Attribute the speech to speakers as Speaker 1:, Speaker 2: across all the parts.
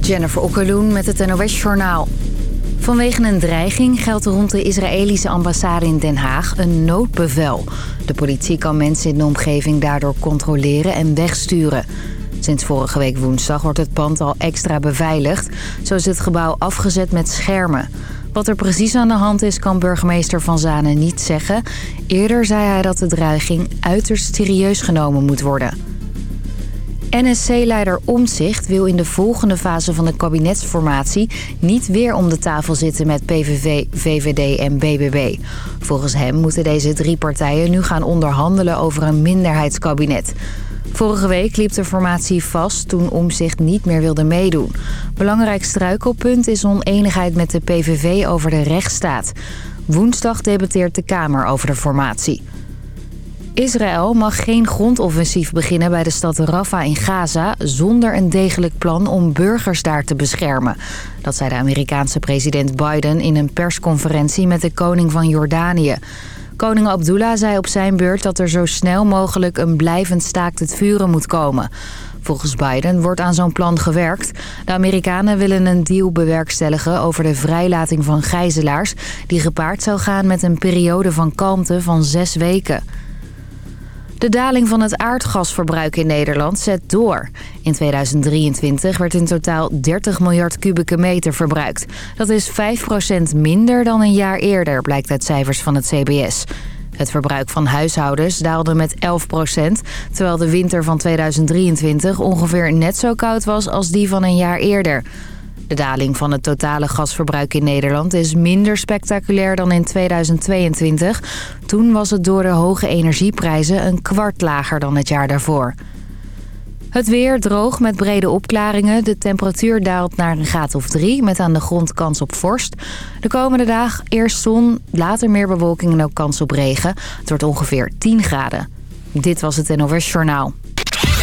Speaker 1: Jennifer Okkeloen met het NOS Journaal. Vanwege een dreiging geldt rond de Israëlische ambassade in Den Haag een noodbevel. De politie kan mensen in de omgeving daardoor controleren en wegsturen. Sinds vorige week woensdag wordt het pand al extra beveiligd. Zo is het gebouw afgezet met schermen. Wat er precies aan de hand is, kan burgemeester Van Zanen niet zeggen. Eerder zei hij dat de dreiging uiterst serieus genomen moet worden. NSC-leider Omzicht wil in de volgende fase van de kabinetsformatie... niet weer om de tafel zitten met PVV, VVD en BBB. Volgens hem moeten deze drie partijen nu gaan onderhandelen over een minderheidskabinet. Vorige week liep de formatie vast toen Omzicht niet meer wilde meedoen. Belangrijk struikelpunt is oneenigheid met de PVV over de rechtsstaat. Woensdag debatteert de Kamer over de formatie. Israël mag geen grondoffensief beginnen bij de stad Rafah in Gaza... zonder een degelijk plan om burgers daar te beschermen. Dat zei de Amerikaanse president Biden in een persconferentie met de koning van Jordanië. Koning Abdullah zei op zijn beurt dat er zo snel mogelijk een blijvend staakt het vuren moet komen. Volgens Biden wordt aan zo'n plan gewerkt. De Amerikanen willen een deal bewerkstelligen over de vrijlating van gijzelaars... die gepaard zou gaan met een periode van kalmte van zes weken. De daling van het aardgasverbruik in Nederland zet door. In 2023 werd in totaal 30 miljard kubieke meter verbruikt. Dat is 5% minder dan een jaar eerder, blijkt uit cijfers van het CBS. Het verbruik van huishoudens daalde met 11% terwijl de winter van 2023 ongeveer net zo koud was als die van een jaar eerder. De daling van het totale gasverbruik in Nederland is minder spectaculair dan in 2022. Toen was het door de hoge energieprijzen een kwart lager dan het jaar daarvoor. Het weer droog met brede opklaringen. De temperatuur daalt naar een graad of drie met aan de grond kans op vorst. De komende dag eerst zon, later meer bewolking en ook kans op regen. Het wordt ongeveer 10 graden. Dit was het NOS Journaal.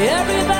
Speaker 2: Some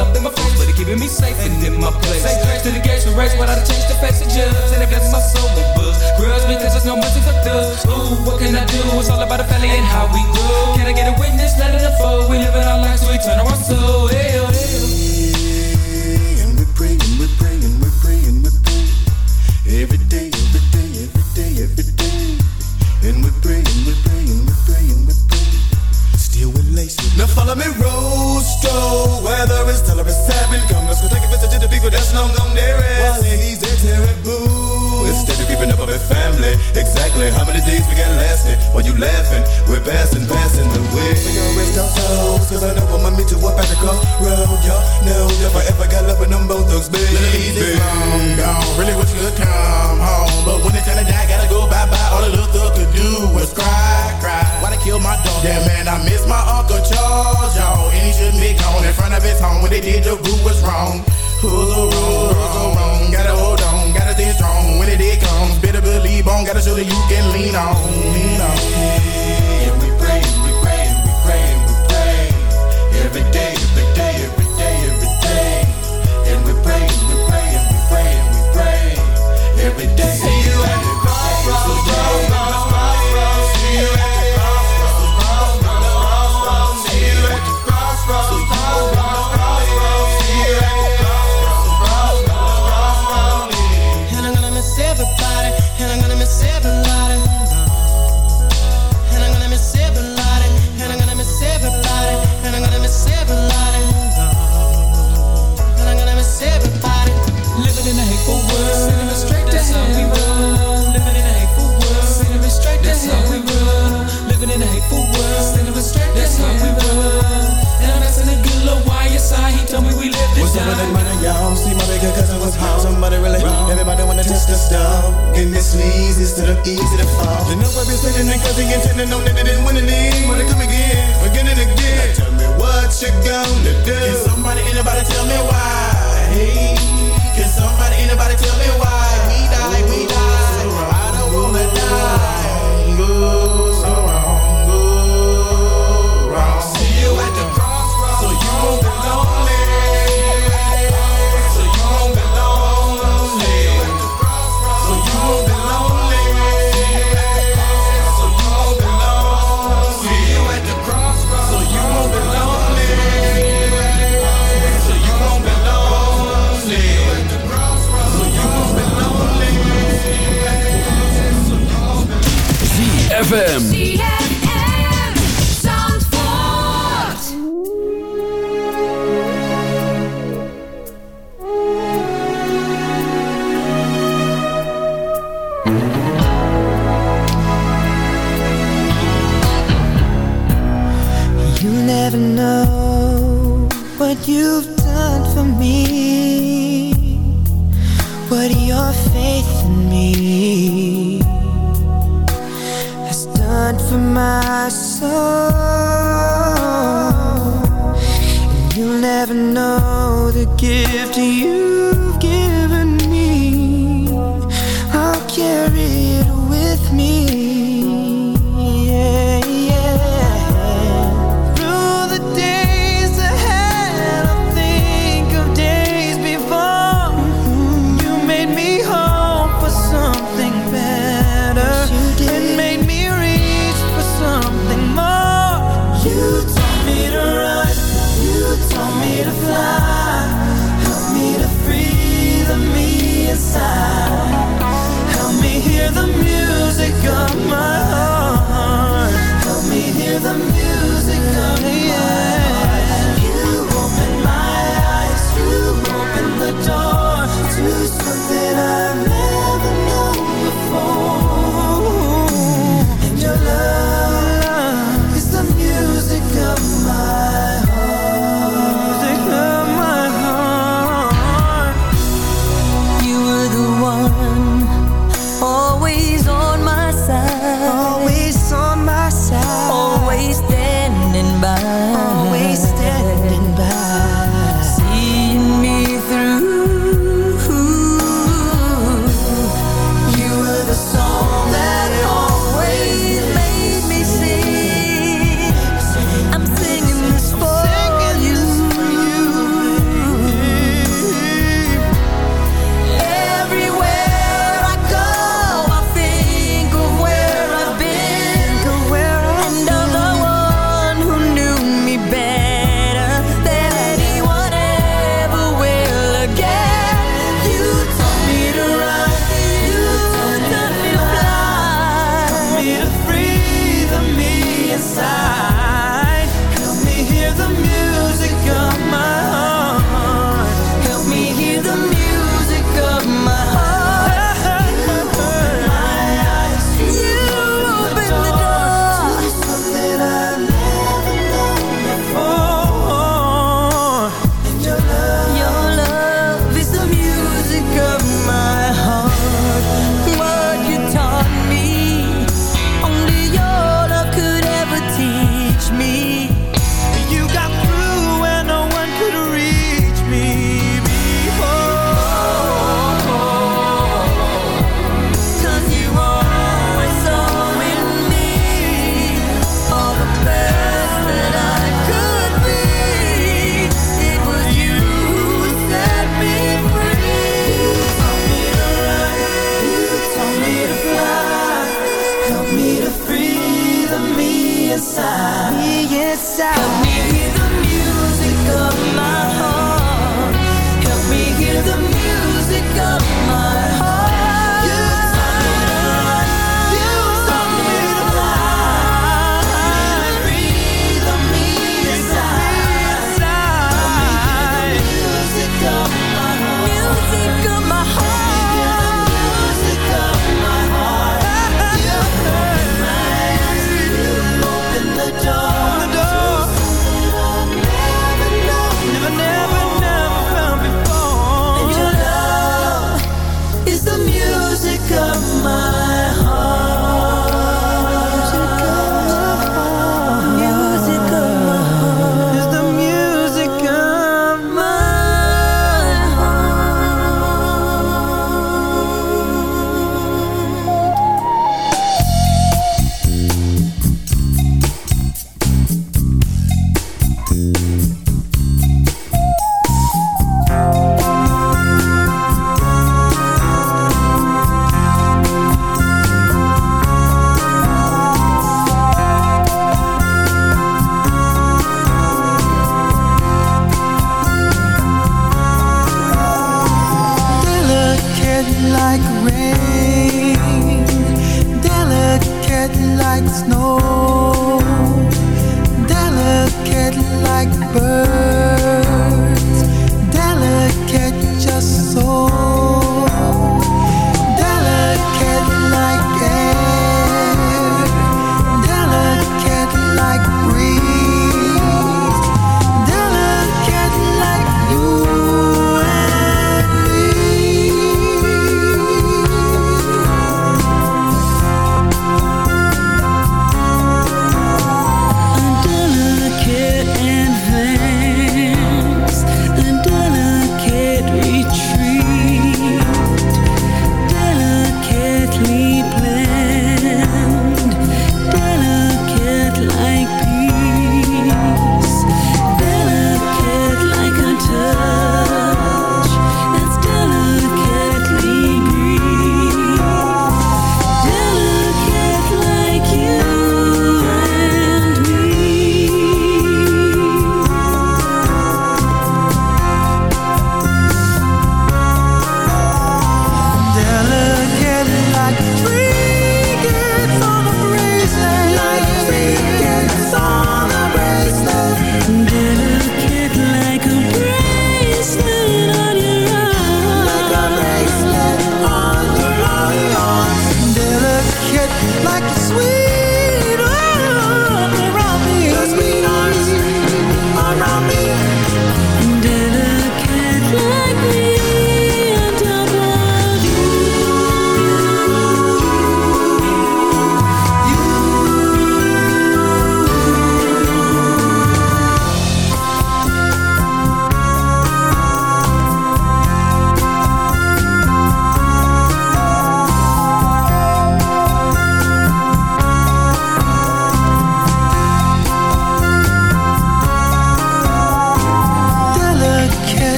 Speaker 3: up in my face, but they keeping me safe and in my place. Say grace to the gates for race, but I change the face of justice And they my soul with books. Grudge because there's no mercy for the Ooh, what can I do? It's all about the family and how we grow. Can I get a witness? Let it unfold. We living our lives, so we turn our soul.
Speaker 4: Ew, ew. you've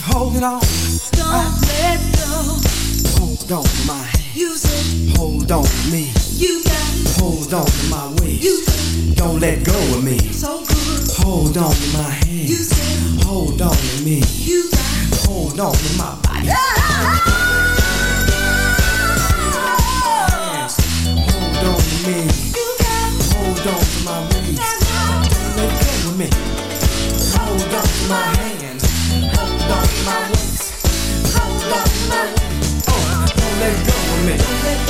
Speaker 4: keep holding on. Don't
Speaker 5: I, let go. Hold on to my hand. You said. Hold on to me. You got. Hold on to my waist. You said. Don't let go of me. So good. Hold on to my hand. You said. Hold on to me. You got. Hold on to my body. Yeah. Hold on to me. Oh, let go of me.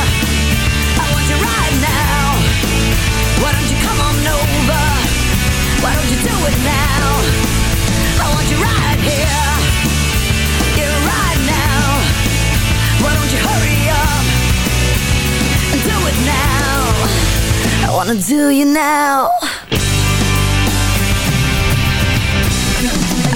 Speaker 6: Wanna do you now.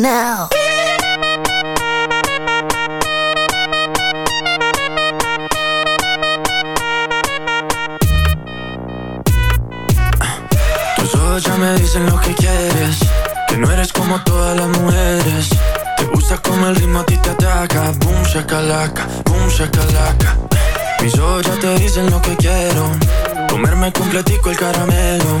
Speaker 6: Now.
Speaker 7: Tus ojos ya me dicen lo que quieres Que no eres como todas las mujeres. Te gusta como el ritmo a ti te ataca. Boom shakalaka, boom shakalaka. Mis ojos ya te dicen lo que quiero Comerme completico el caramelo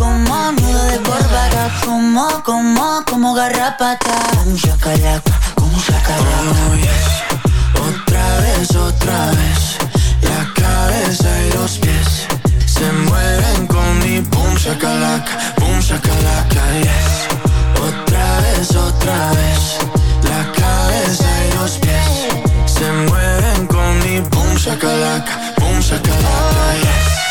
Speaker 8: Como, como, como garrapata. Boom shakalaka. Boom shakalaka.
Speaker 7: Oh, yes. Otra vez, otra vez, la cabeza y los pies se mueven con mi boom shakalaka, boom shakalaka, yes. Otra vez, otra vez, la cabeza y los pies se mueven con mi boom shakalaka, boom shakalaka, yes.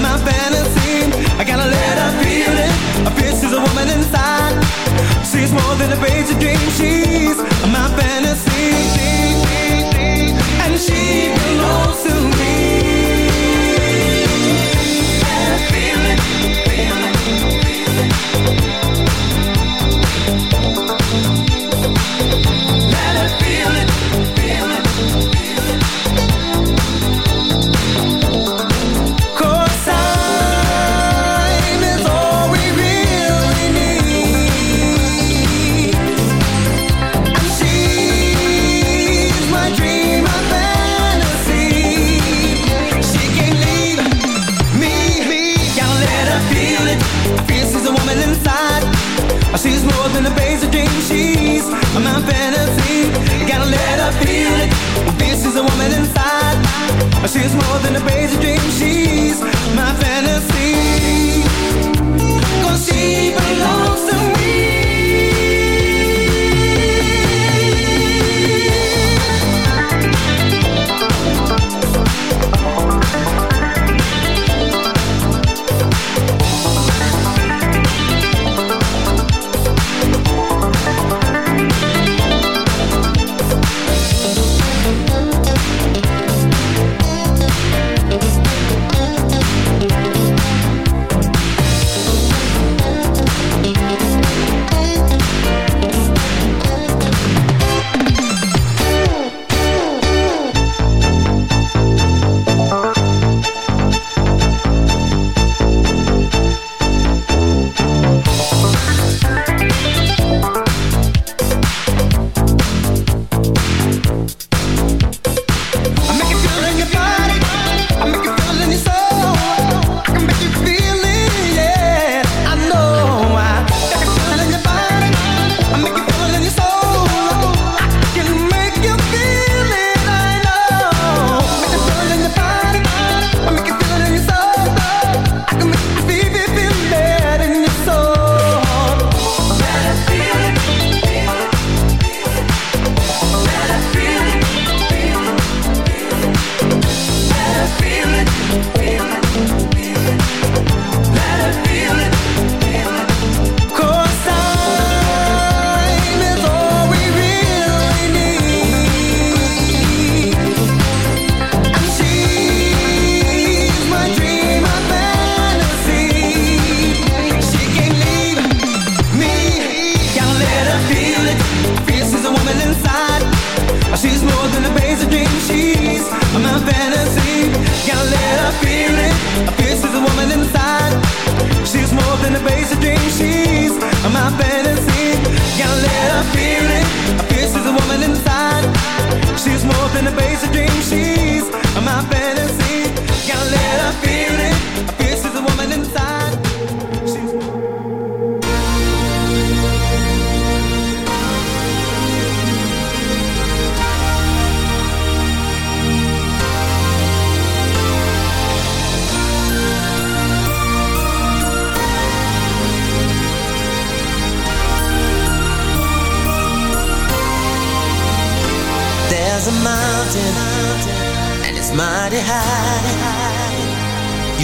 Speaker 4: my fantasy. I gotta let her feel it. I she's a woman inside. She's more than a page dream. She's my fantasy. fantasy. Gotta let her feel it. This is a woman inside. She's more than a crazy dream. She's my fantasy.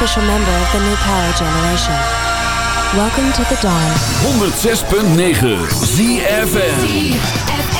Speaker 9: official member of the new power generation. Welcome to the dawn.
Speaker 2: 106.9 ZFM.